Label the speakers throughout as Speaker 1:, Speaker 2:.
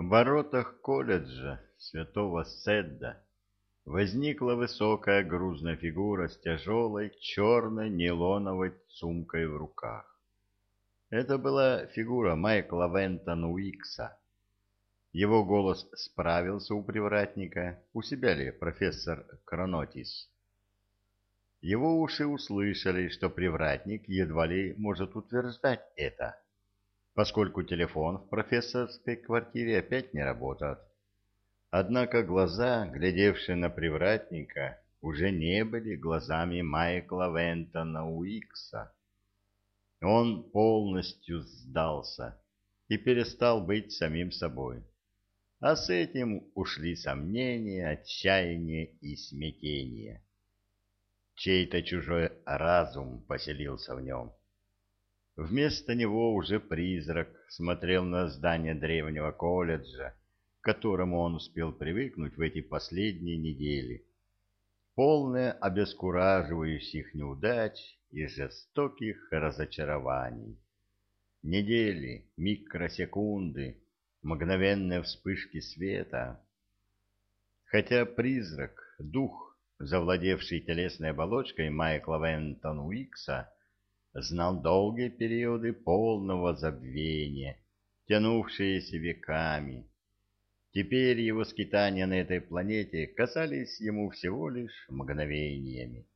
Speaker 1: В воротах колледжа святого Седда возникла высокая грузная фигура с тяжелой черной нейлоновой сумкой в руках. Это была фигура Майкла Вентона Уикса. Его голос справился у привратника, у себя ли профессор Кронотис. Его уши услышали, что привратник едва ли может утверждать это, поскольку телефон в профессорской квартире опять не работает. Однако глаза, глядевшие на привратника, уже не были глазами Майкла Вентона Уикса. Он полностью сдался и перестал быть самим собой. А с этим ушли сомнения, отчаяние и смятение. Чей-то чужой разум поселился в нем. Вместо него уже призрак смотрел на здание древнего колледжа, к которому он успел привыкнуть в эти последние недели, полное обескураживающих неудач и жестоких разочарований. Недели, микросекунды, мгновенные вспышки света. Хотя призрак, дух, завладевший телесной оболочкой Майкла Вентон Уикса, знал долгие периоды полного забвения, тянувшиеся веками. Теперь его скитания на этой планете казались ему всего лишь мгновениями.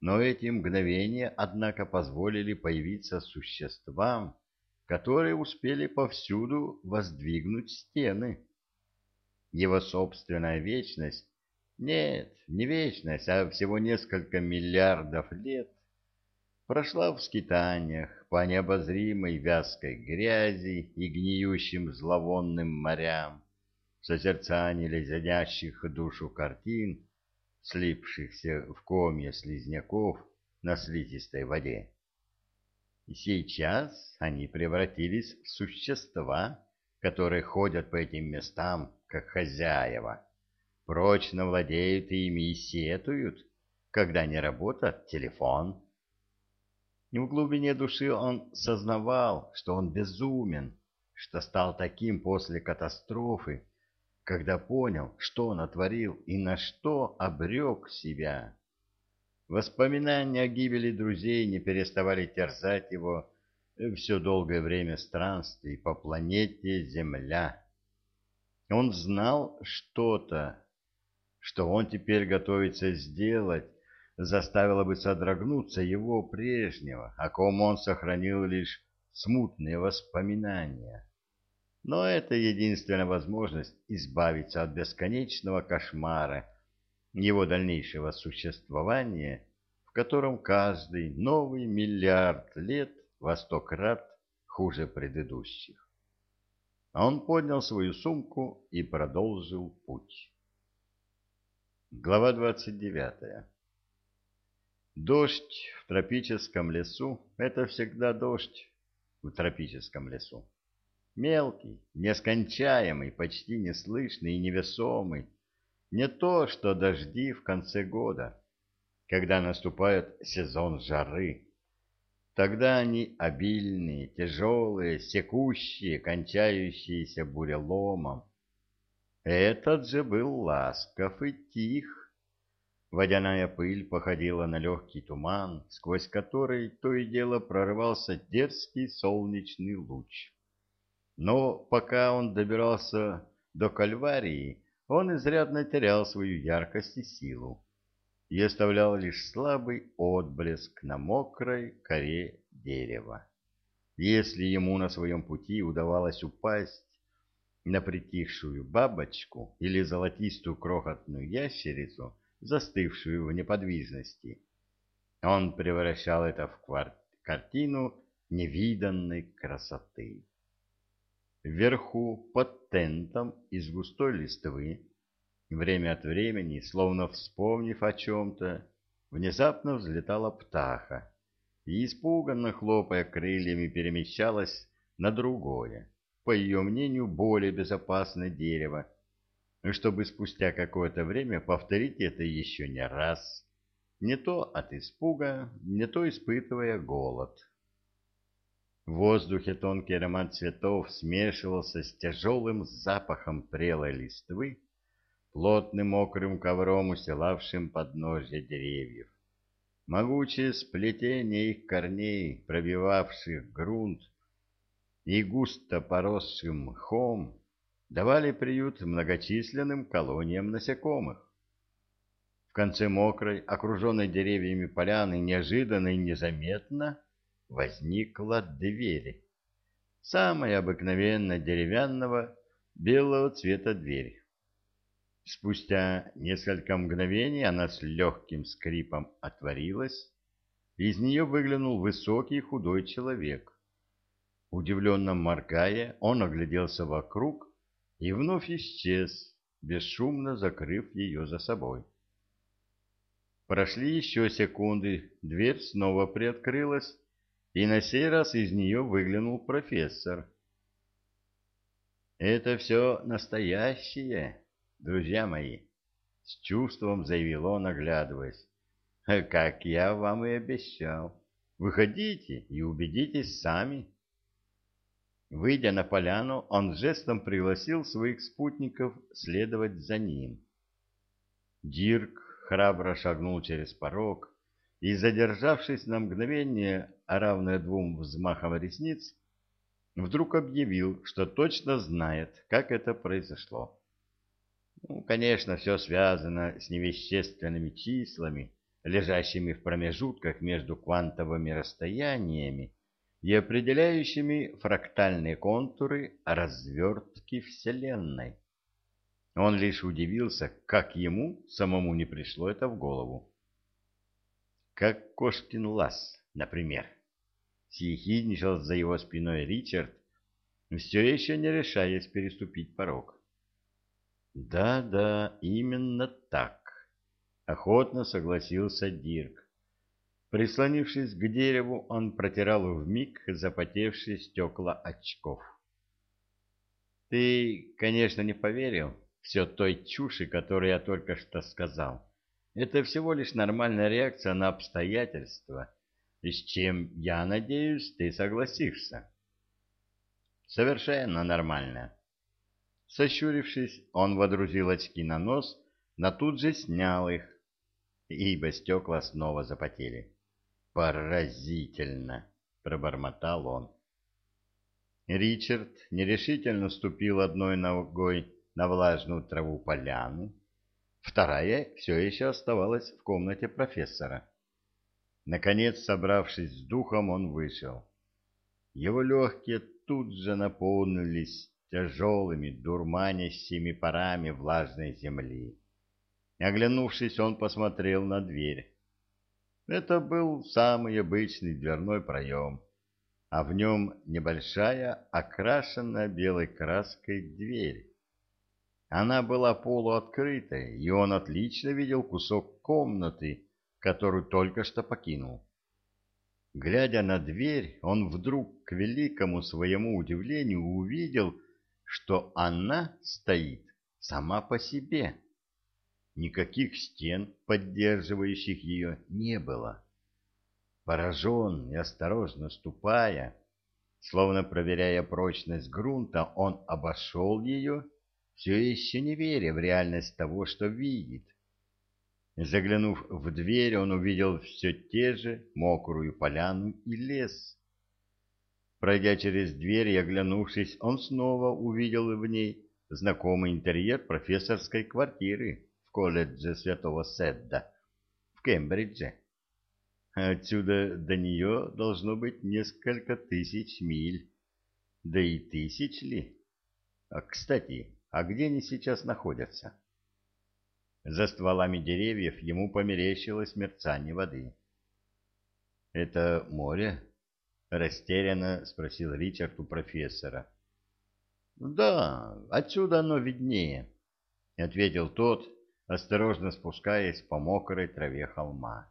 Speaker 1: Но эти мгновения, однако, позволили появиться существам, которые успели повсюду воздвигнуть стены. Его собственная вечность, нет, не вечность, а всего несколько миллиардов лет, прошла в скитаниях по необозримой вязкой грязи и гниющим зловонным морям, в созерцании душу картин, слипшихся в комья слизняков на слизистой воде. И сейчас они превратились в существа, которые ходят по этим местам, как хозяева, прочно владеют ими и сетуют, когда не работает телефон. И в глубине души он сознавал, что он безумен, что стал таким после катастрофы, когда понял, что натворил и на что обрек себя. Воспоминания о гибели друзей не переставали терзать его все долгое время странствий по планете Земля. Он знал что-то, что он теперь готовится сделать, заставило бы содрогнуться его прежнего, о ком он сохранил лишь смутные воспоминания. Но это единственная возможность избавиться от бесконечного кошмара его дальнейшего существования, в котором каждый новый миллиард лет во сто крат хуже предыдущих. Он поднял свою сумку и продолжил путь. Глава двадцать девятая. Дождь в тропическом лесу — это всегда дождь в тропическом лесу. Мелкий, нескончаемый, почти неслышный и невесомый. Не то, что дожди в конце года, когда наступает сезон жары. Тогда они обильные, тяжелые, секущие, кончающиеся буреломом. Этот же был ласков и тих. Водяная пыль походила на легкий туман, сквозь который то и дело прорывался дерзкий солнечный луч. Но пока он добирался до Кальварии, он изрядно терял свою яркость и силу и оставлял лишь слабый отблеск на мокрой коре дерева. Если ему на своем пути удавалось упасть на притихшую бабочку или золотистую крохотную ящерицу, застывшую в неподвижности, он превращал это в картину невиданной красоты. Вверху, под тентом из густой листвы, время от времени, словно вспомнив о чем-то, внезапно взлетала птаха и, испуганно хлопая крыльями, перемещалась на другое, по ее мнению, более безопасное дерево, чтобы спустя какое-то время повторить это еще не раз, не то от испуга, не то испытывая голод. В воздухе тонкий аромат цветов смешивался с тяжелым запахом прелой листвы, плотным мокрым ковром устилавшим подножья деревьев. Могучее сплетение их корней, пробивавших грунт, и густо поросшим мхом, давали приют многочисленным колониям насекомых. В конце мокрой, окруженной деревьями поляны, неожиданно и незаметно возникла дверь. Самая обыкновенная деревянного белого цвета дверь. Спустя несколько мгновений она с легким скрипом отворилась, и из нее выглянул высокий худой человек. Удивленно моргая, он огляделся вокруг и вновь исчез, бесшумно закрыв ее за собой. Прошли еще секунды, дверь снова приоткрылась, и на сей раз из нее выглянул профессор. «Это все настоящее, друзья мои», — с чувством заявил он, оглядываясь. «Как я вам и обещал. Выходите и убедитесь сами». Выйдя на поляну, он жестом пригласил своих спутников следовать за ним. Дирк храбро шагнул через порог и, задержавшись на мгновение, равное двум взмахам ресниц, вдруг объявил, что точно знает, как это произошло. Ну, конечно, все связано с невещественными числами, лежащими в промежутках между квантовыми расстояниями и определяющими фрактальные контуры развертки Вселенной. Он лишь удивился, как ему самому не пришло это в голову. Как кошкин лаз, например. Съехидничал за его спиной Ричард, все еще не решаясь переступить порог. «Да-да, именно так», — охотно согласился Дирк. Прислонившись к дереву, он протирал вмиг запотевшие стекла очков. «Ты, конечно, не поверил все той чуши, которую я только что сказал. Это всего лишь нормальная реакция на обстоятельства, и с чем, я надеюсь, ты согласишься». «Совершенно нормально». Сощурившись, он водрузил очки на нос, но тут же снял их, ибо стекла снова запотели. «Поразительно!» — пробормотал он. Ричард нерешительно ступил одной ногой на влажную траву поляны, вторая все еще оставалась в комнате профессора. Наконец, собравшись с духом, он вышел. Его легкие тут же наполнились тяжелыми, дурманящими парами влажной земли. Оглянувшись, он посмотрел на дверь. Это был самый обычный дверной проем, а в нем небольшая, окрашенная белой краской дверь. Она была полуоткрытой, и он отлично видел кусок комнаты, которую только что покинул. Глядя на дверь, он вдруг, к великому своему удивлению, увидел, что она стоит сама по себе. Никаких стен, поддерживающих ее, не было. Поражен и осторожно ступая, словно проверяя прочность грунта, он обошел ее, все еще не веря в реальность того, что видит. Заглянув в дверь, он увидел все те же мокрую поляну и лес. Пройдя через дверь и оглянувшись, он снова увидел в ней знакомый интерьер профессорской квартиры колледже Святого Седда в Кембридже. Отсюда до нее должно быть несколько тысяч миль. Да и тысяч ли? А, кстати, а где они сейчас находятся? За стволами деревьев ему померещилось мерцание воды. «Это море?» — растерянно спросил Ричард у профессора. «Да, отсюда оно виднее», — ответил тот, осторожно спускаясь по мокрой траве холма.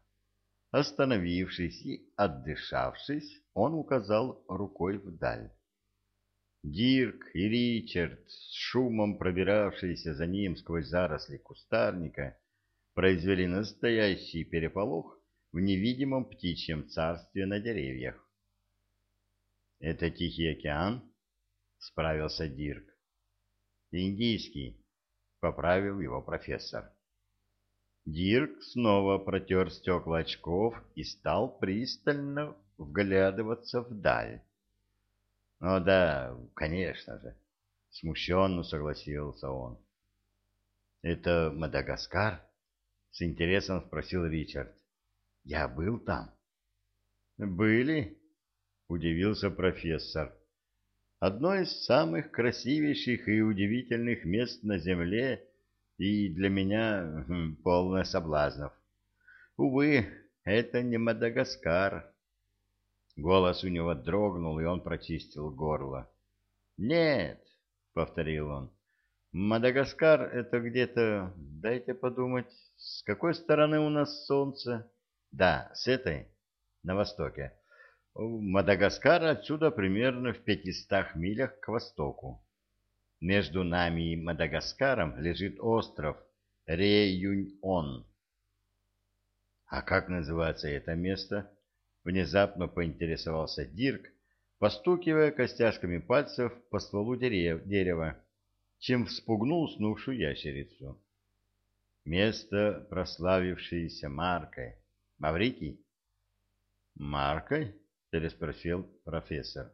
Speaker 1: Остановившись и отдышавшись, он указал рукой вдаль. Дирк и Ричард, с шумом пробиравшиеся за ним сквозь заросли кустарника, произвели настоящий переполох в невидимом птичьем царстве на деревьях. Это Тихий океан? Справился Дирк. Индийский, поправил его профессор. Дирк снова протер стекла очков и стал пристально вглядываться вдаль. — Ну да, конечно же, — смущенно согласился он. — Это Мадагаскар? — с интересом спросил Ричард. — Я был там. — Были? — удивился профессор. — Одно из самых красивейших и удивительных мест на Земле — и для меня хм, полное соблазнов. Увы, это не Мадагаскар. Голос у него дрогнул, и он прочистил горло. «Нет», — повторил он, — «Мадагаскар — это где-то... Дайте подумать, с какой стороны у нас солнце?» «Да, с этой, на востоке. Мадагаскар отсюда примерно в пятистах милях к востоку. Между нами и Мадагаскаром лежит остров Реюньон. А как называется это место? Внезапно поинтересовался Дирк, постукивая костяшками пальцев по стволу дерев, дерева, чем вспугнул снувшую ящерицу. Место, прославившееся маркой. Маврикий? Маркой? Переспросил профессор.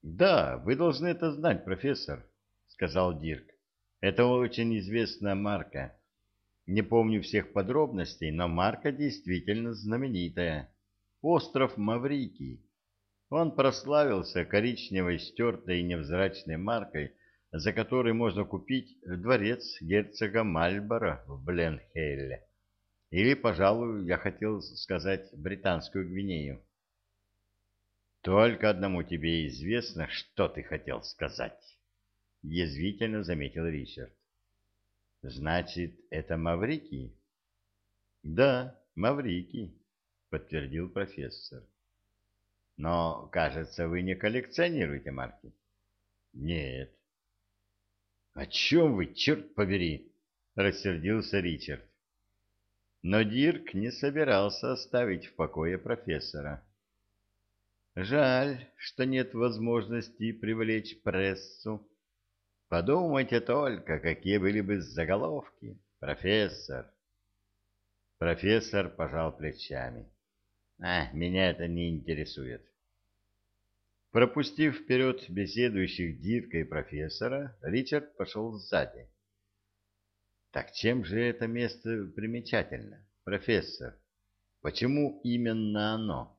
Speaker 1: Да, вы должны это знать, профессор, сказал Дирк. Это очень известная марка. Не помню всех подробностей, но марка действительно знаменитая. Остров Маврикий. Он прославился коричневой стертой невзрачной маркой, за которой можно купить дворец герцога Мальборо в Бленхейле. Или, пожалуй, я хотел сказать британскую Гвинею. Только одному тебе известно, что ты хотел сказать, — язвительно заметил Ричард. — Значит, это Маврикий? — Да, Маврикий, — подтвердил профессор. — Но, кажется, вы не коллекционируете марки? — Нет. — О чем вы, черт побери? — рассердился Ричард. Но Дирк не собирался оставить в покое профессора. — Жаль, что нет возможности привлечь прессу. Подумайте только, какие были бы заголовки, профессор. Профессор пожал плечами. А, меня это не интересует. Пропустив вперед беседующих Дирка и профессора, Ричард пошел сзади. Так чем же это место примечательно, профессор? Почему именно оно?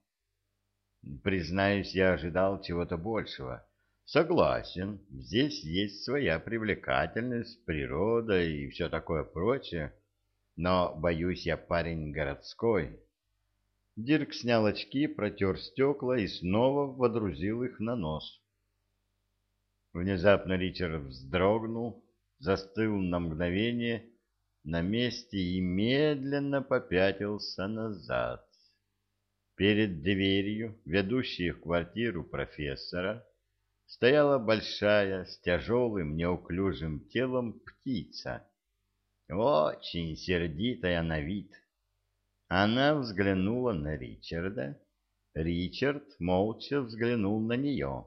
Speaker 1: Признаюсь, я ожидал чего-то большего. Согласен, здесь есть своя привлекательность, природа и все такое прочее, но, боюсь, я парень городской. Дирк снял очки, протер стекла и снова водрузил их на нос. Внезапно Ричард вздрогнул, застыл на мгновение на месте и медленно попятился назад. Перед дверью, ведущей в квартиру профессора, стояла большая, с тяжелым, неуклюжим телом птица, очень сердитая на вид. Она взглянула на Ричарда. Ричард молча взглянул на нее.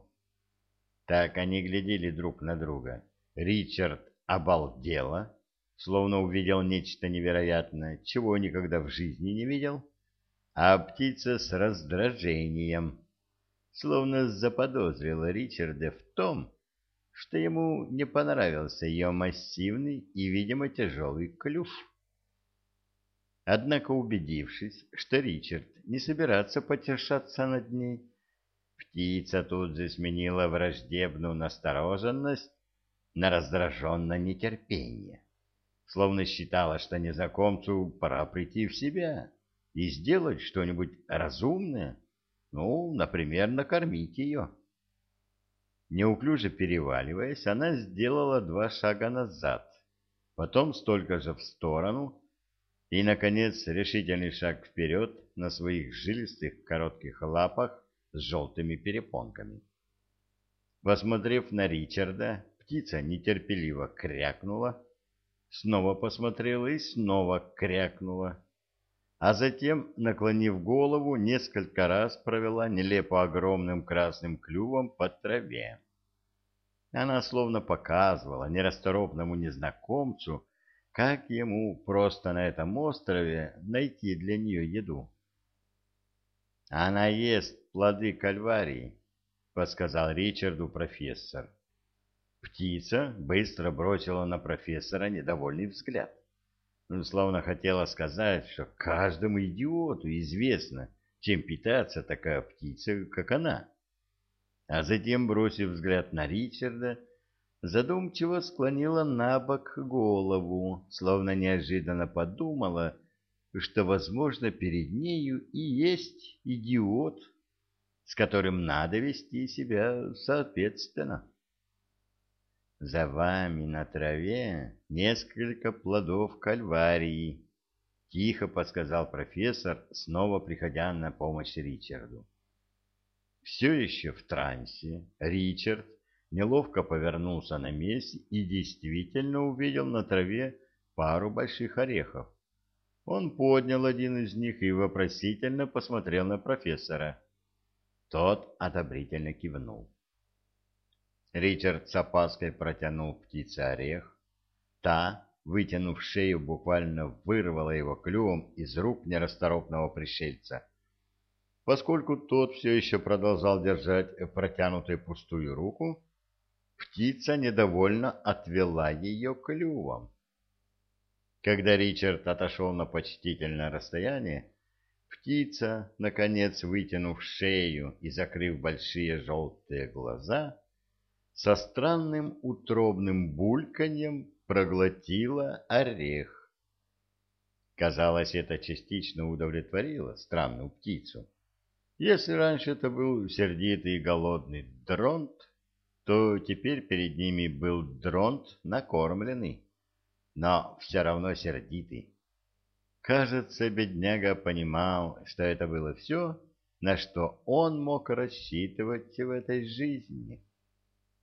Speaker 1: Так они глядели друг на друга. Ричард обалдело, словно увидел нечто невероятное, чего никогда в жизни не видел а птица с раздражением, словно заподозрила Ричарда в том, что ему не понравился ее массивный и, видимо, тяжелый клюв. Однако, убедившись, что Ричард не собирается потешаться над ней, птица тут же сменила враждебную настороженность на раздраженное нетерпение, словно считала, что незнакомцу пора прийти в себя и сделать что-нибудь разумное, ну, например, накормить ее. Неуклюже переваливаясь, она сделала два шага назад, потом столько же в сторону и, наконец, решительный шаг вперед на своих жилистых коротких лапах с желтыми перепонками. Посмотрев на Ричарда, птица нетерпеливо крякнула, снова посмотрела и снова крякнула а затем, наклонив голову, несколько раз провела нелепо огромным красным клювом по траве. Она словно показывала нерасторопному незнакомцу, как ему просто на этом острове найти для нее еду. «Она ест плоды кальварии», — подсказал Ричарду профессор. Птица быстро бросила на профессора недовольный взгляд. Он словно хотела сказать, что каждому идиоту известно, чем питаться такая птица, как она. А затем, бросив взгляд на Ричарда, задумчиво склонила на бок голову, словно неожиданно подумала, что, возможно, перед нею и есть идиот, с которым надо вести себя соответственно. За вами на траве несколько плодов кальварии, тихо подсказал профессор, снова приходя на помощь Ричарду. Все еще в трансе Ричард неловко повернулся на месте и действительно увидел на траве пару больших орехов. Он поднял один из них и вопросительно посмотрел на профессора. Тот одобрительно кивнул. Ричард с опаской протянул птице орех. Та, вытянув шею, буквально вырвала его клювом из рук нерасторопного пришельца. Поскольку тот все еще продолжал держать протянутую пустую руку, птица недовольно отвела ее клювом. Когда Ричард отошел на почтительное расстояние, птица, наконец вытянув шею и закрыв большие желтые глаза, со странным утробным бульканьем проглотила орех. Казалось, это частично удовлетворило странную птицу. Если раньше это был сердитый и голодный дронт, то теперь перед ними был дронт накормленный, но все равно сердитый. Кажется, бедняга понимал, что это было все, на что он мог рассчитывать в этой жизни.